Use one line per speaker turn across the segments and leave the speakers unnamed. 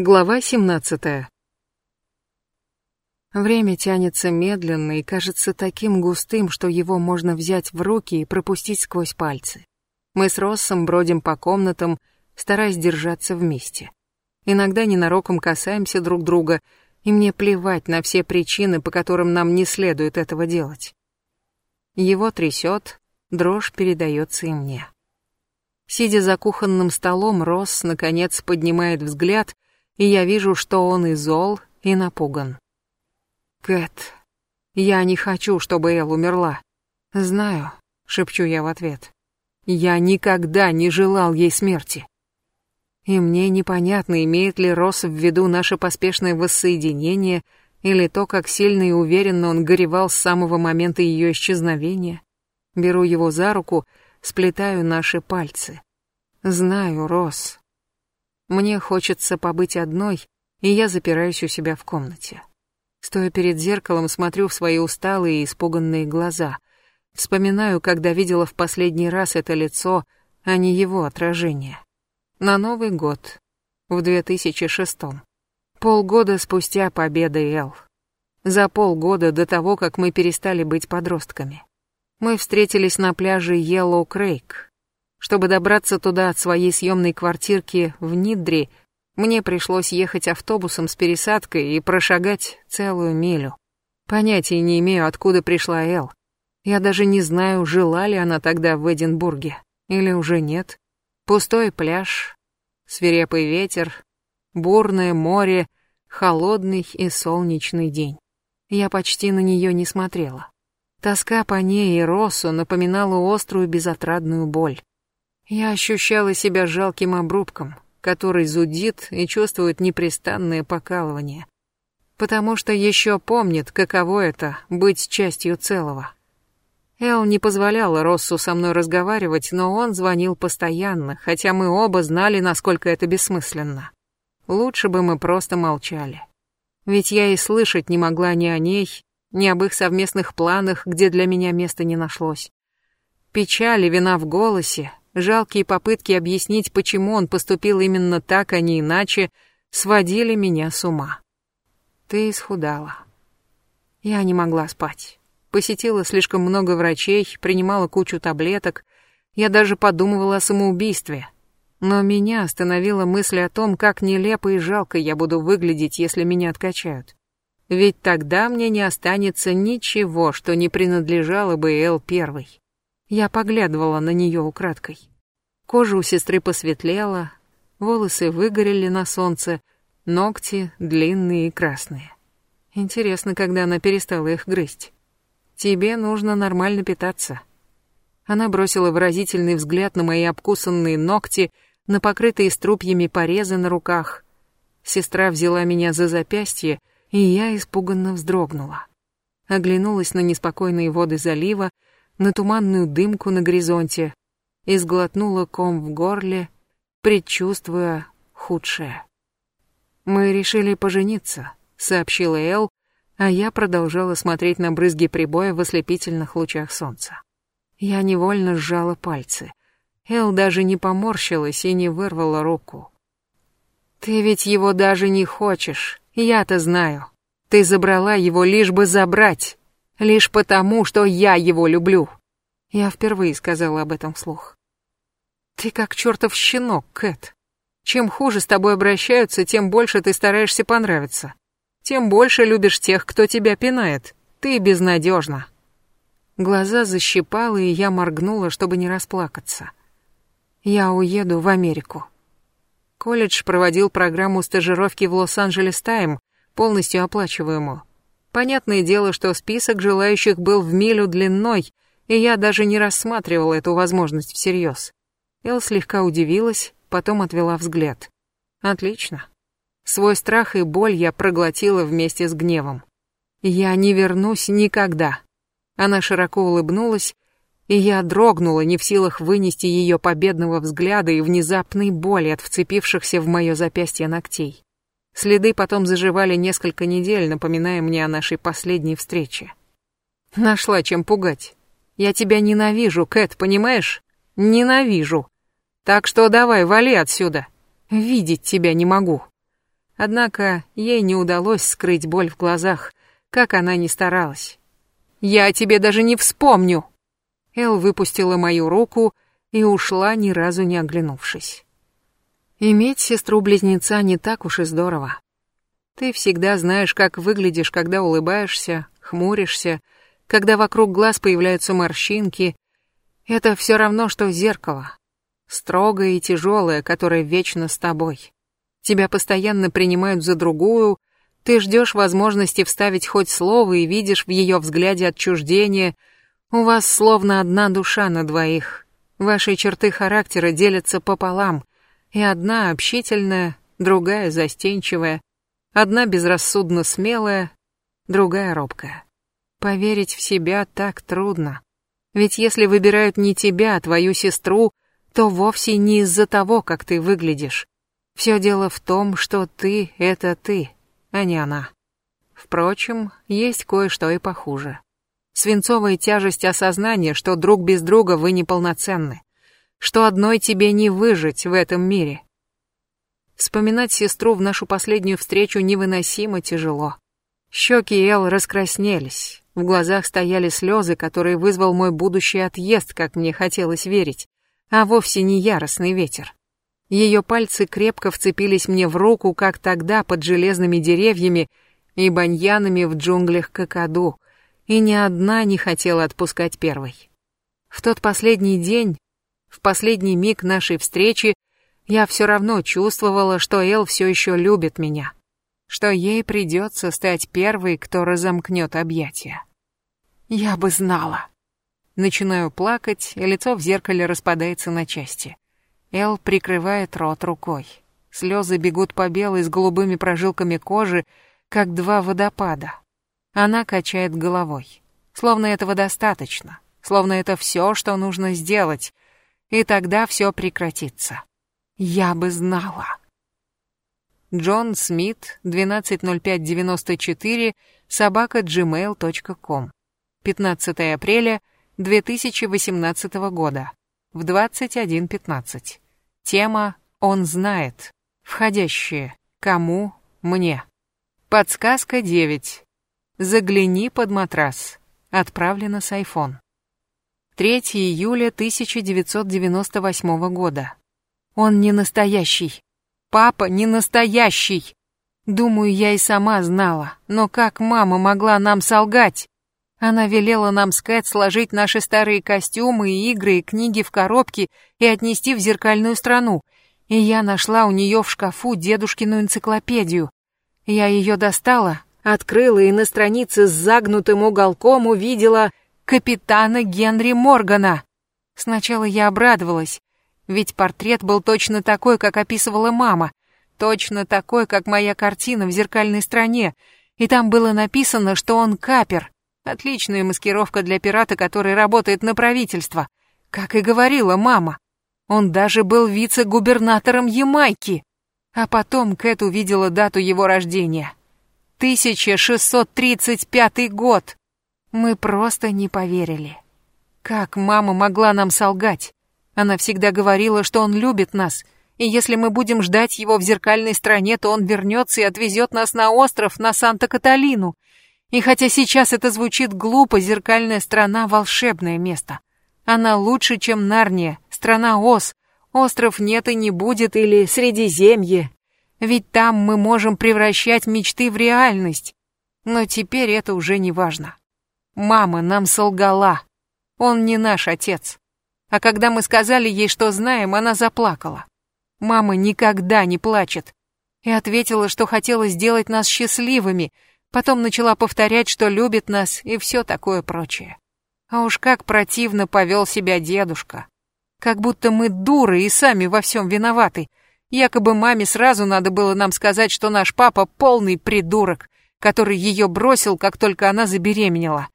Глава 17. Время тянется медленно и кажется таким густым, что его можно взять в руки и пропустить сквозь пальцы. Мы с Россом бродим по комнатам, стараясь держаться вместе. Иногда ненароком касаемся друг друга, и мне плевать на все причины, по которым нам не следует этого делать. Его трясет, дрожь передается и мне. Сидя за кухонным столом, Росс, наконец, поднимает взгляд — и я вижу, что он и зол, и напуган. «Кэт, я не хочу, чтобы Эл умерла». «Знаю», — шепчу я в ответ. «Я никогда не желал ей смерти». И мне непонятно, имеет ли Росс в виду наше поспешное воссоединение или то, как сильно и уверенно он горевал с самого момента ее исчезновения. Беру его за руку, сплетаю наши пальцы. Знаю, Росс, мне хочется побыть одной, и я запираюсь у себя в комнате. Стоя перед зеркалом, смотрю в свои усталые и испуганные глаза. Вспоминаю, когда видела в последний раз это лицо, а не его отражение. На Новый год, в 2006 -м. Полгода спустя победы Эл. За полгода до того, как мы перестали быть подростками. Мы встретились на пляже Йеллоу Крейк, чтобы добраться туда от своей съемной квартирки в Нидри, мне пришлось ехать автобусом с пересадкой и прошагать целую милю. Понятия не имею, откуда пришла Эл. Я даже не знаю, жила ли она тогда в Эдинбурге или уже нет. Пустой пляж, свирепый ветер, бурное море, холодный и солнечный день. Я почти на нее не смотрела. Тоска по ней и Росу напоминала острую безотрадную боль. Я ощущала себя жалким обрубком, который зудит и чувствует непрестанное покалывание. Потому что еще помнит, каково это — быть частью целого. Эл не позволяла Россу со мной разговаривать, но он звонил постоянно, хотя мы оба знали, насколько это бессмысленно. Лучше бы мы просто молчали. Ведь я и слышать не могла ни о ней, ни об их совместных планах, где для меня места не нашлось. Печаль и вина в голосе, Жалкие попытки объяснить, почему он поступил именно так, а не иначе, сводили меня с ума. Ты исхудала. Я не могла спать. Посетила слишком много врачей, принимала кучу таблеток. Я даже подумывала о самоубийстве. Но меня остановила мысль о том, как нелепо и жалко я буду выглядеть, если меня откачают. Ведь тогда мне не останется ничего, что не принадлежало бы Эл первой. Я поглядывала на нее украдкой. Кожа у сестры посветлела, волосы выгорели на солнце, ногти длинные и красные. Интересно, когда она перестала их грызть. Тебе нужно нормально питаться. Она бросила выразительный взгляд на мои обкусанные ногти, на покрытые струпьями порезы на руках. Сестра взяла меня за запястье, и я испуганно вздрогнула. Оглянулась на неспокойные воды залива, на туманную дымку на горизонте и сглотнула ком в горле, предчувствуя худшее. «Мы решили пожениться», — сообщила Эл, а я продолжала смотреть на брызги прибоя в ослепительных лучах солнца. Я невольно сжала пальцы. Эл даже не поморщилась и не вырвала руку. «Ты ведь его даже не хочешь, я-то знаю. Ты забрала его лишь бы забрать, Лишь потому, что я его люблю. Я впервые сказала об этом вслух. Ты как чертов щенок, Кэт. Чем хуже с тобой обращаются, тем больше ты стараешься понравиться. Тем больше любишь тех, кто тебя пинает. Ты безнадежна. Глаза защипало, и я моргнула, чтобы не расплакаться. Я уеду в Америку. Колледж проводил программу стажировки в Лос-Анджелес Тайм, полностью оплачиваемую. Понятное дело, что список желающих был в милю длиной, и я даже не рассматривал эту возможность всерьез. Эл слегка удивилась, потом отвела взгляд. Отлично. Свой страх и боль я проглотила вместе с гневом. Я не вернусь никогда. Она широко улыбнулась, и я дрогнула, не в силах вынести ее победного взгляда и внезапной боли от вцепившихся в мое запястье ногтей. Следы потом заживали несколько недель, напоминая мне о нашей последней встрече. Нашла чем пугать. Я тебя ненавижу, Кэт, понимаешь? Ненавижу. Так что давай, вали отсюда. Видеть тебя не могу. Однако ей не удалось скрыть боль в глазах, как она ни старалась. «Я о тебе даже не вспомню!» Эл выпустила мою руку и ушла, ни разу не оглянувшись. Иметь сестру-близнеца не так уж и здорово. Ты всегда знаешь, как выглядишь, когда улыбаешься, хмуришься, когда вокруг глаз появляются морщинки. Это все равно, что зеркало. Строгое и тяжелое, которое вечно с тобой. Тебя постоянно принимают за другую, ты ждешь возможности вставить хоть слово и видишь в ее взгляде отчуждение. У вас словно одна душа на двоих. Ваши черты характера делятся пополам, и одна общительная, другая застенчивая, одна безрассудно смелая, другая робкая. Поверить в себя так трудно. Ведь если выбирают не тебя, а твою сестру, то вовсе не из-за того, как ты выглядишь. Все дело в том, что ты — это ты, а не она. Впрочем, есть кое-что и похуже. Свинцовая тяжесть осознания, что друг без друга вы неполноценны, что одной тебе не выжить в этом мире. Вспоминать сестру в нашу последнюю встречу невыносимо тяжело. Щеки Эл раскраснелись, в глазах стояли слезы, которые вызвал мой будущий отъезд, как мне хотелось верить, а вовсе не яростный ветер. Ее пальцы крепко вцепились мне в руку, как тогда под железными деревьями и баньянами в джунглях Какаду, и ни одна не хотела отпускать первой. В тот последний день, в последний миг нашей встречи, я все равно чувствовала, что Эл все еще любит меня, что ей придется стать первой, кто разомкнет объятия. Я бы знала. Начинаю плакать, и лицо в зеркале распадается на части. Эл прикрывает рот рукой. Слезы бегут по белой с голубыми прожилками кожи, как два водопада. Она качает головой. Словно этого достаточно. Словно это все, что нужно сделать. И тогда все прекратится. Я бы знала. Джон Смит, 120594, собака gmail.com. 15 апреля 2018 года в 21.15. Тема «Он знает». Входящие. Кому? Мне. Подсказка 9. Загляни под матрас. Отправлено с iPhone. 3 июля 1998 года. Он не настоящий. Папа не настоящий. Думаю, я и сама знала, но как мама могла нам солгать? Она велела нам с Кэт сложить наши старые костюмы и игры и книги в коробки и отнести в зеркальную страну. И я нашла у нее в шкафу дедушкину энциклопедию. Я ее достала, открыла и на странице с загнутым уголком увидела капитана Генри Моргана. Сначала я обрадовалась, ведь портрет был точно такой, как описывала мама, точно такой, как моя картина в зеркальной стране, и там было написано, что он капер, Отличная маскировка для пирата, который работает на правительство. Как и говорила мама. Он даже был вице-губернатором Ямайки. А потом Кэт увидела дату его рождения. 1635 год. Мы просто не поверили. Как мама могла нам солгать? Она всегда говорила, что он любит нас, и если мы будем ждать его в зеркальной стране, то он вернется и отвезет нас на остров, на Санта-Каталину, и хотя сейчас это звучит глупо, зеркальная страна — волшебное место. Она лучше, чем Нарния, страна Оз. Остров нет и не будет, или Средиземье. Ведь там мы можем превращать мечты в реальность. Но теперь это уже не важно. Мама нам солгала. Он не наш отец. А когда мы сказали ей, что знаем, она заплакала. Мама никогда не плачет. И ответила, что хотела сделать нас счастливыми — Потом начала повторять, что любит нас и все такое прочее. А уж как противно повел себя дедушка. Как будто мы дуры и сами во всем виноваты. Якобы маме сразу надо было нам сказать, что наш папа полный придурок, который ее бросил, как только она забеременела.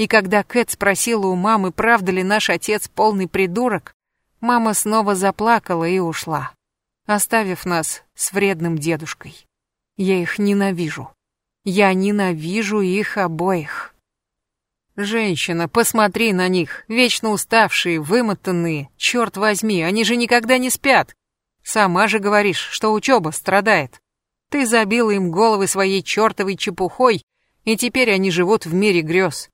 И когда Кэт спросила у мамы, правда ли наш отец полный придурок, мама снова заплакала и ушла, оставив нас с вредным дедушкой. Я их ненавижу. Я ненавижу их обоих. Женщина, посмотри на них, вечно уставшие, вымотанные. Черт возьми, они же никогда не спят. Сама же говоришь, что учеба страдает. Ты забила им головы своей чертовой чепухой, и теперь они живут в мире грез.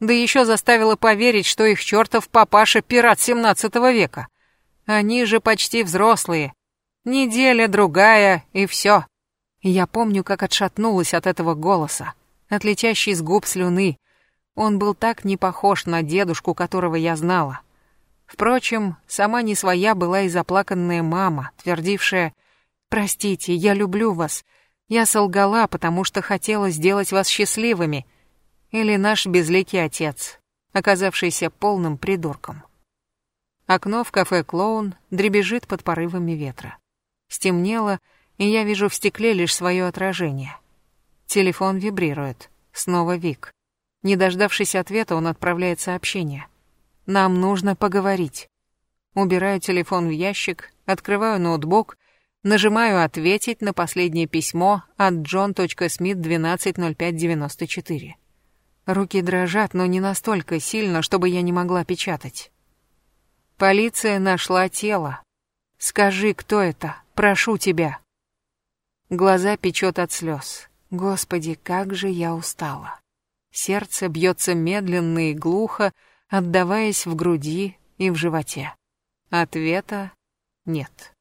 Да еще заставила поверить, что их чертов папаша пират 17 века. Они же почти взрослые. Неделя, другая, и все. Я помню, как отшатнулась от этого голоса, от летящей с губ слюны. Он был так не похож на дедушку, которого я знала. Впрочем, сама не своя была и заплаканная мама, твердившая «Простите, я люблю вас. Я солгала, потому что хотела сделать вас счастливыми». Или наш безликий отец, оказавшийся полным придурком. Окно в кафе «Клоун» дребезжит под порывами ветра. Стемнело, и я вижу в стекле лишь свое отражение. Телефон вибрирует. Снова Вик. Не дождавшись ответа, он отправляет сообщение. «Нам нужно поговорить». Убираю телефон в ящик, открываю ноутбук, нажимаю «Ответить» на последнее письмо от john.smith120594. Руки дрожат, но не настолько сильно, чтобы я не могла печатать. Полиция нашла тело. Скажи, кто это? Прошу тебя. Глаза печет от слез. Господи, как же я устала. Сердце бьется медленно и глухо, отдаваясь в груди и в животе. Ответа нет.